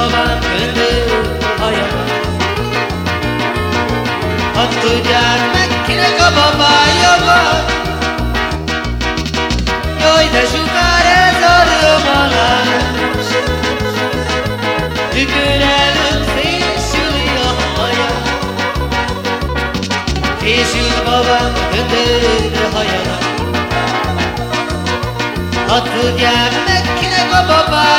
szalmán öndő haja. Ha tudják meg, kinek a babája van, Jaj, de sugár ez a romanás, Tükör előtt fésüli a haja, Fésült babám öndő haja. Ha tudják meg, kinek a babája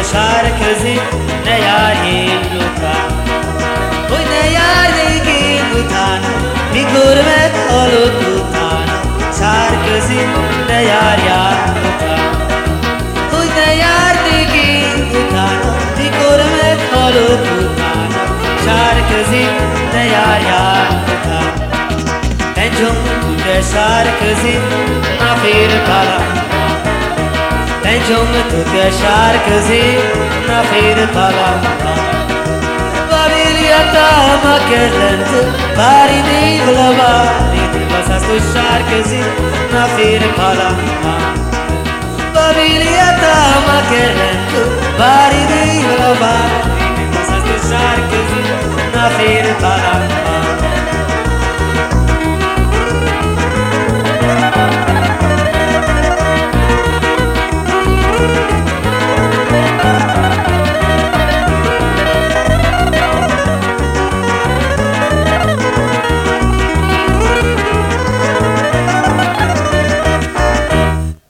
بشعر كذب ليالي بلوتان وليالي بلوتان بقربك قلوب بلوتان شعر كذب ليالي بلوتان وليالي بلوتان بقربك قلوب بلوتان شعر كذب ليالي بلوتان نجم بشعر كذب عفير طلع Mencunlu tutuyor şarkızı Nafir palamda Vabiliyata makerlendi Bari değil la bari Basas tu şarkızı Nafir palamda Vabiliyata makerlendi Bari değil la bari Basas tu şarkızı Nafir palamda